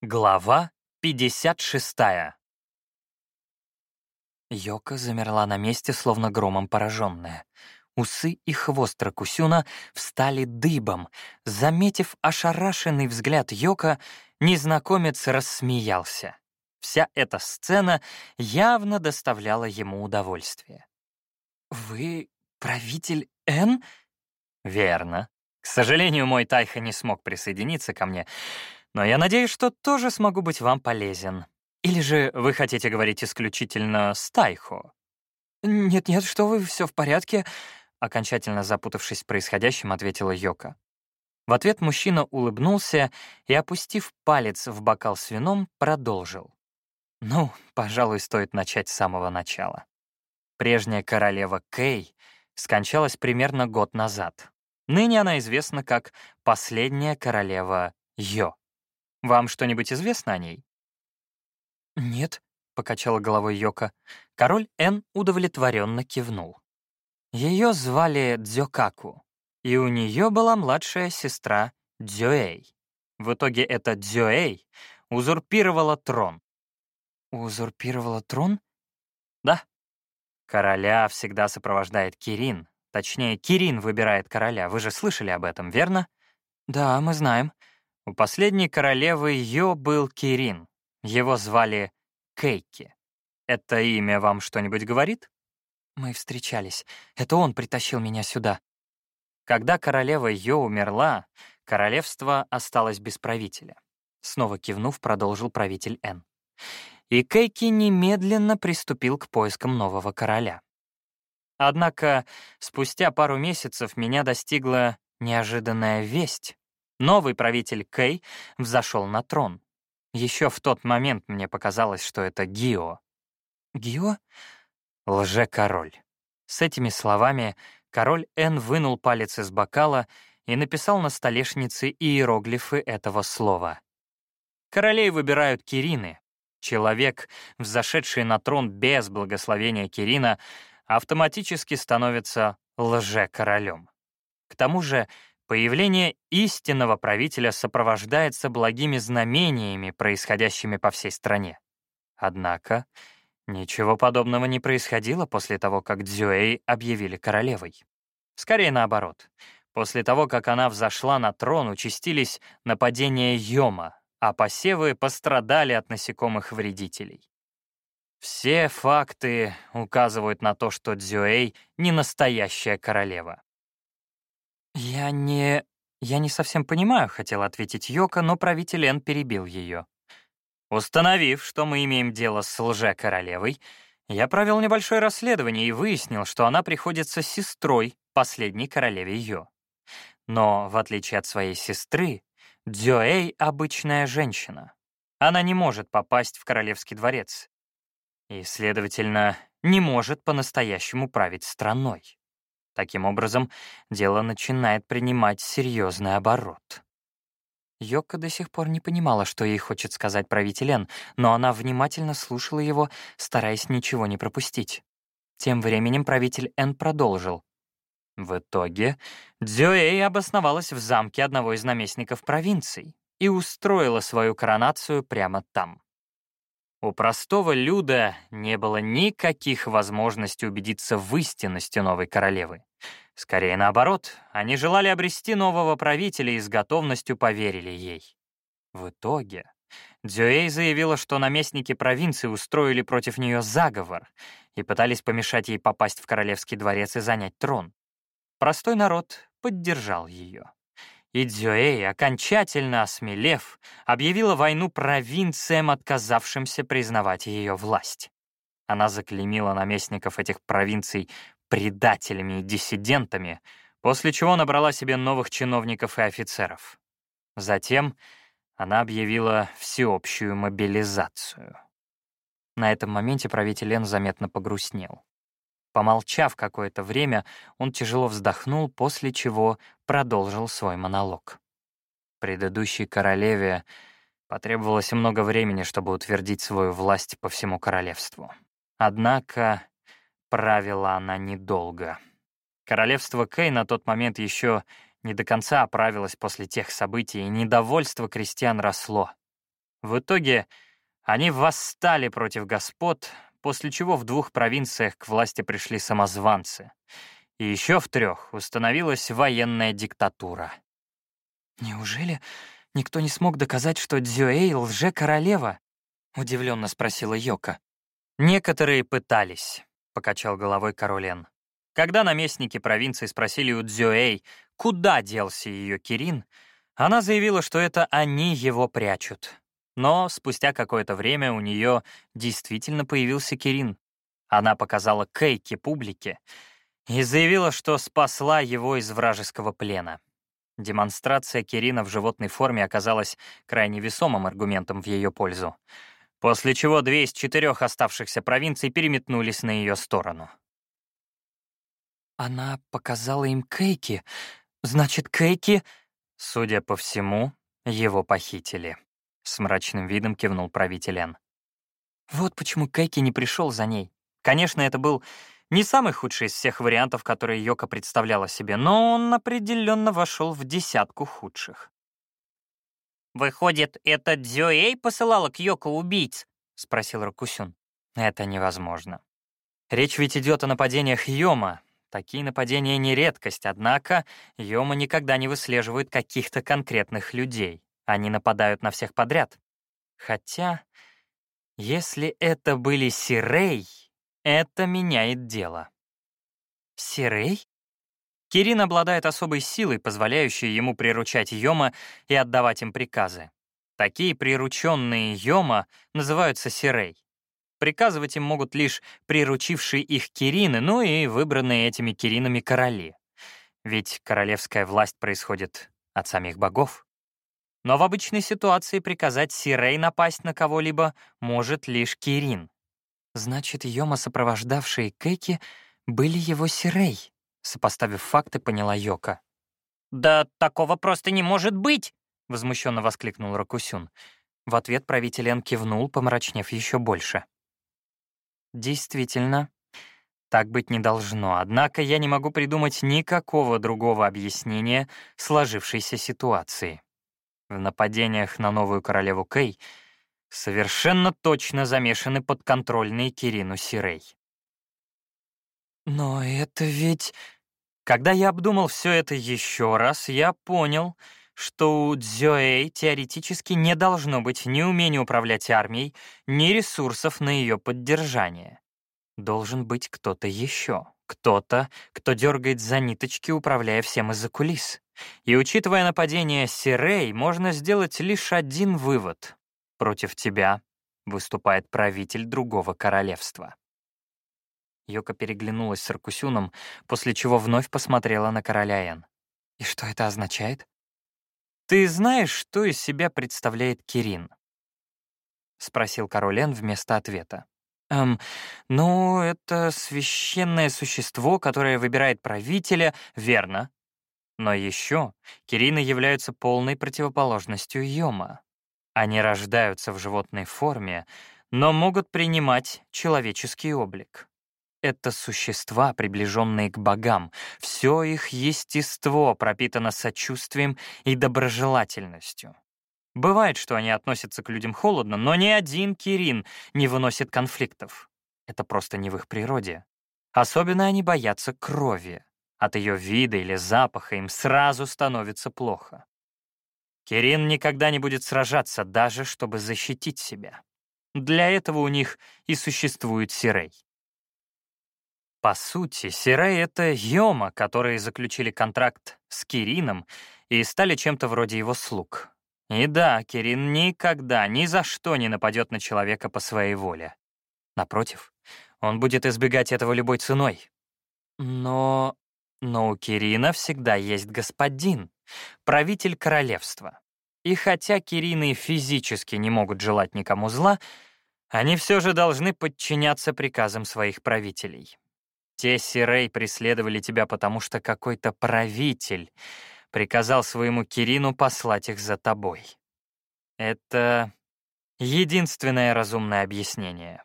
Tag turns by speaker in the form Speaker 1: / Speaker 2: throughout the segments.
Speaker 1: Глава 56 Йока замерла на месте, словно громом пораженная. Усы и хвост Ракусюна встали дыбом. Заметив ошарашенный взгляд Йока, незнакомец рассмеялся. Вся эта сцена явно доставляла ему удовольствие. «Вы правитель Н?» «Верно. К сожалению, мой Тайха не смог присоединиться ко мне, но я надеюсь, что тоже смогу быть вам полезен. Или же вы хотите говорить исключительно с Тайхо?» «Нет-нет, что вы, все в порядке», — окончательно запутавшись в происходящем, ответила Йока. В ответ мужчина улыбнулся и, опустив палец в бокал с вином, продолжил. «Ну, пожалуй, стоит начать с самого начала. Прежняя королева Кей скончалась примерно год назад. Ныне она известна как последняя королева Йо. Вам что-нибудь известно о ней?» «Нет», — покачала головой Йока. Король Эн удовлетворенно кивнул. Ее звали Дзёкаку, и у нее была младшая сестра Дзюэй. В итоге эта Дзюэй узурпировала трон. «Узурпировала трон?» «Да. Короля всегда сопровождает Кирин. Точнее, Кирин выбирает короля. Вы же слышали об этом, верно?» «Да, мы знаем», у последней королевы Йо был Кирин. Его звали Кейки. Это имя вам что-нибудь говорит? Мы встречались. Это он притащил меня сюда. Когда королева Йо умерла, королевство осталось без правителя. Снова кивнув, продолжил правитель Н. И Кейки немедленно приступил к поискам нового короля. Однако спустя пару месяцев меня достигла неожиданная весть. Новый правитель Кэй взошел на трон. Еще в тот момент мне показалось, что это Гио. Гио? Лже-король. С этими словами король Н вынул палец из бокала и написал на столешнице иероглифы этого слова. Королей выбирают Кирины. Человек, взошедший на трон без благословения Кирина, автоматически становится лже-королем. К тому же Появление истинного правителя сопровождается благими знамениями, происходящими по всей стране. Однако ничего подобного не происходило после того, как Дзюэй объявили королевой. Скорее наоборот. После того, как она взошла на трон, участились нападения Йома, а посевы пострадали от насекомых-вредителей. Все факты указывают на то, что Дзюэй — не настоящая королева. «Я не... я не совсем понимаю», — хотела ответить Йока, но правитель Эн перебил ее. Установив, что мы имеем дело с лже-королевой, я провел небольшое расследование и выяснил, что она приходится сестрой последней королеве Йо. Но, в отличие от своей сестры, Дзюэй — обычная женщина. Она не может попасть в королевский дворец и, следовательно, не может по-настоящему править страной. Таким образом, дело начинает принимать серьезный оборот. Йока до сих пор не понимала, что ей хочет сказать правитель Эн, но она внимательно слушала его, стараясь ничего не пропустить. Тем временем правитель Эн продолжил. В итоге Дзюэй обосновалась в замке одного из наместников провинций и устроила свою коронацию прямо там. У простого люда не было никаких возможностей убедиться в истинности новой королевы. Скорее наоборот, они желали обрести нового правителя и с готовностью поверили ей. В итоге Дзюэй заявила, что наместники провинции устроили против нее заговор и пытались помешать ей попасть в королевский дворец и занять трон. Простой народ поддержал ее. И Дзюэй, окончательно осмелев, объявила войну провинциям, отказавшимся признавать ее власть. Она заклеймила наместников этих провинций предателями и диссидентами, после чего набрала себе новых чиновников и офицеров. Затем она объявила всеобщую мобилизацию. На этом моменте правитель Эн заметно погрустнел. Помолчав какое-то время, он тяжело вздохнул, после чего продолжил свой монолог. Предыдущей королеве потребовалось много времени, чтобы утвердить свою власть по всему королевству. Однако правила она недолго. Королевство Кей на тот момент еще не до конца оправилось после тех событий, и недовольство крестьян росло. В итоге они восстали против господ, после чего в двух провинциях к власти пришли самозванцы. И еще в трех установилась военная диктатура.
Speaker 2: «Неужели никто не смог доказать, что Дзюэй — лже-королева?» — удивленно спросила Йока.
Speaker 1: «Некоторые пытались», — покачал головой Каролен. Когда наместники провинции спросили у Дзюэй, куда делся ее Кирин, она заявила, что это они его прячут. Но спустя какое-то время у нее действительно появился Кирин. Она показала Кейке публике и заявила, что спасла его из вражеского плена. Демонстрация Кирина в животной форме оказалась крайне весомым аргументом в ее пользу, после чего две из четырех оставшихся провинций переметнулись на ее сторону.
Speaker 2: «Она показала им Кейки. Значит, Кейки...»
Speaker 1: Судя по всему, его похитили. С мрачным видом кивнул правитель Эн.
Speaker 2: Вот почему Кейки не пришел за ней.
Speaker 1: Конечно, это был не самый худший из всех вариантов, которые Йока представляла себе, но он определенно вошел в десятку худших.
Speaker 3: «Выходит, это Дзюэй посылала к Йоко убийц?» — спросил Ракусюн.
Speaker 1: «Это невозможно. Речь ведь идет о нападениях Йома. Такие нападения не редкость, однако Йома никогда не выслеживает каких-то конкретных людей. Они нападают на всех подряд. Хотя, если это были Сирей, это меняет дело.
Speaker 2: Сирей?
Speaker 1: Кирин обладает особой силой, позволяющей ему приручать Йома и отдавать им приказы. Такие прирученные Йома называются Сирей. Приказывать им могут лишь приручившие их Кирины, ну и выбранные этими Киринами короли. Ведь королевская власть происходит от самих богов. Но в обычной ситуации приказать Сирей напасть на кого-либо может лишь Кирин.
Speaker 2: Значит, Йома, сопровождавшие Кэки, были его Сирей, сопоставив факты, поняла Йока.
Speaker 3: «Да такого просто не может быть!»
Speaker 1: — возмущенно воскликнул Ракусюн. В ответ правитель Эн кивнул, помрачнев еще больше. «Действительно, так быть не должно, однако я не могу придумать никакого другого объяснения сложившейся ситуации. В нападениях на новую королеву Кэй — совершенно точно замешаны подконтрольные Кирину Сирей.
Speaker 2: «Но это ведь...»
Speaker 1: Когда я обдумал все это еще раз, я понял, что у Дзюэй теоретически не должно быть ни умения управлять армией, ни ресурсов на ее поддержание. Должен быть кто-то еще, кто-то, кто дергает за ниточки, управляя всем из-за кулис. И учитывая нападение Сирей, можно сделать лишь один вывод. Против тебя выступает правитель другого королевства». Йока переглянулась с Аркусюном, после чего вновь посмотрела на короля Эн.
Speaker 2: «И что это означает?»
Speaker 1: «Ты знаешь, что из себя представляет Кирин?» — спросил король Эн вместо ответа. «Эм, ну, это священное существо, которое выбирает правителя, верно. Но еще Кирины являются полной противоположностью Йома. Они рождаются в животной форме, но могут принимать человеческий облик. Это существа, приближенные к богам. Все их естество пропитано сочувствием и доброжелательностью. Бывает, что они относятся к людям холодно, но ни один Кирин не выносит конфликтов. Это просто не в их природе. Особенно они боятся крови. От ее вида или запаха им сразу становится плохо. Кирин никогда не будет сражаться, даже чтобы защитить себя. Для этого у них и существует Сирей. По сути, Сирей — это Йома, которые заключили контракт с Кирином и стали чем-то вроде его слуг. И да, Кирин никогда, ни за что не нападет на человека по своей воле. Напротив, он будет избегать этого любой ценой. Но... но у Кирина всегда есть господин, правитель королевства. И хотя Кирины физически не могут желать никому зла, они все же должны подчиняться приказам своих правителей. Те Сирей преследовали тебя, потому что какой-то правитель приказал своему Кирину послать их за тобой. Это единственное разумное объяснение.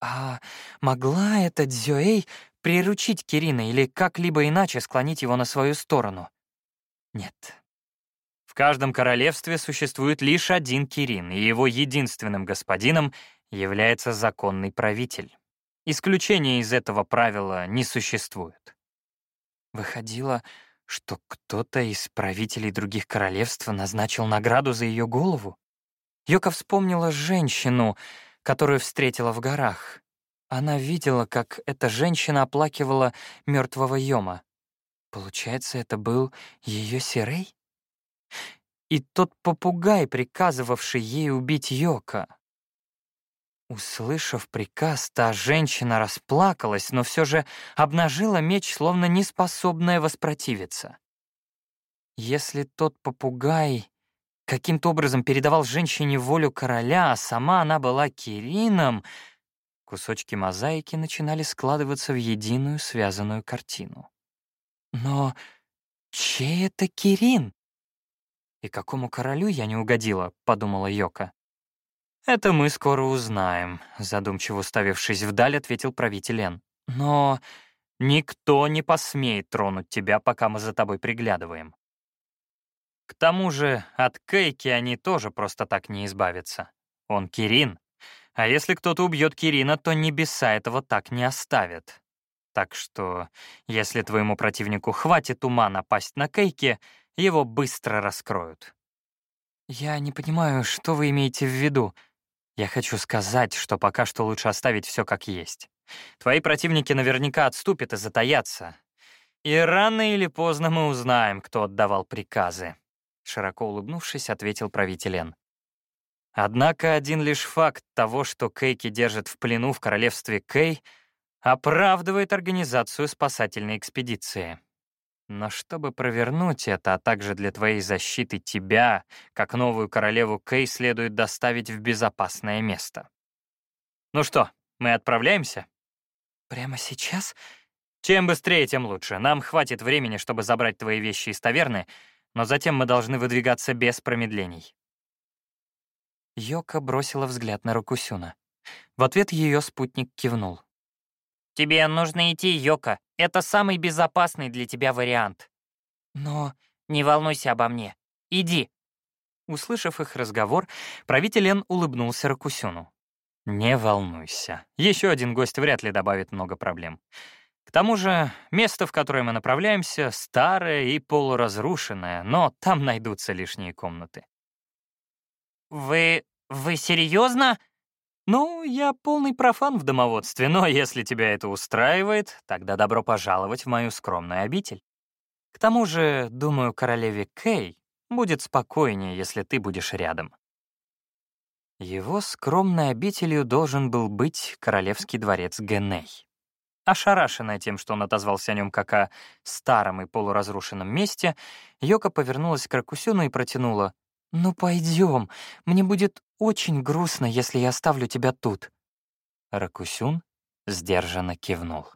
Speaker 2: А могла эта Дзюэй приручить Кирина или как-либо иначе склонить его на свою сторону?
Speaker 1: Нет. В каждом королевстве существует лишь один Кирин, и его единственным господином является законный правитель. Исключения из этого правила не существует.
Speaker 2: Выходило, что кто-то из правителей других королевств назначил награду за ее голову? Йока вспомнила женщину, которую встретила в горах. Она видела, как эта женщина оплакивала мертвого Йома. Получается, это был ее Сирей? И тот попугай, приказывавший ей убить Йока. Услышав приказ, та женщина расплакалась, но все же обнажила меч, словно неспособная воспротивиться. Если тот попугай каким-то образом передавал женщине волю короля, а сама она была Кирином, кусочки мозаики начинали складываться в единую связанную картину. Но чей это Кирин? «И какому королю я не угодила?» — подумала Йока. «Это мы скоро узнаем», — задумчиво уставившись вдаль, ответил правитель Эн. «Но никто не посмеет тронуть тебя, пока мы за тобой приглядываем. К тому же от Кейки они тоже просто так не избавятся. Он Кирин. А если кто-то убьет Кирина, то небеса этого так не оставят. Так что, если твоему противнику хватит ума напасть на Кейки, его быстро раскроют. «Я не понимаю, что вы имеете в виду. Я хочу сказать, что пока что лучше оставить все как есть. Твои противники наверняка отступят и затаятся. И рано или поздно мы узнаем, кто отдавал приказы», — широко улыбнувшись, ответил правитель Эн. Однако один лишь факт того, что Кейки держат в плену в королевстве Кей, оправдывает организацию спасательной экспедиции. Но чтобы провернуть это, а также для твоей защиты тебя, как новую королеву Кей, следует доставить в безопасное место. Ну что, мы отправляемся? Прямо сейчас? Чем быстрее, тем лучше. Нам хватит времени, чтобы забрать твои вещи из таверны, но затем мы должны выдвигаться без промедлений. Йока бросила взгляд на Рокусюна. В ответ ее спутник кивнул.
Speaker 3: «Тебе нужно идти, Йока. Это самый безопасный для тебя вариант».
Speaker 2: «Но...»
Speaker 3: «Не волнуйся обо мне. Иди».
Speaker 1: Услышав их разговор, правитель Эн улыбнулся Ракусюну. «Не волнуйся. Еще один гость вряд ли добавит много проблем. К тому же, место, в которое мы направляемся, старое и полуразрушенное, но там найдутся лишние комнаты».
Speaker 3: «Вы... вы серьезно?
Speaker 1: «Ну, я полный профан в домоводстве, но если тебя это устраивает, тогда добро пожаловать в мою скромную обитель. К тому же, думаю, королеве Кей будет спокойнее, если ты будешь рядом». Его скромной обителью должен был быть королевский дворец Геней. Ошарашенная тем, что он отозвался о нем как о старом и полуразрушенном месте, Йока повернулась к Ракусюну и протянула «Ну пойдем, мне будет очень грустно, если я оставлю тебя тут». Ракусюн сдержанно кивнул.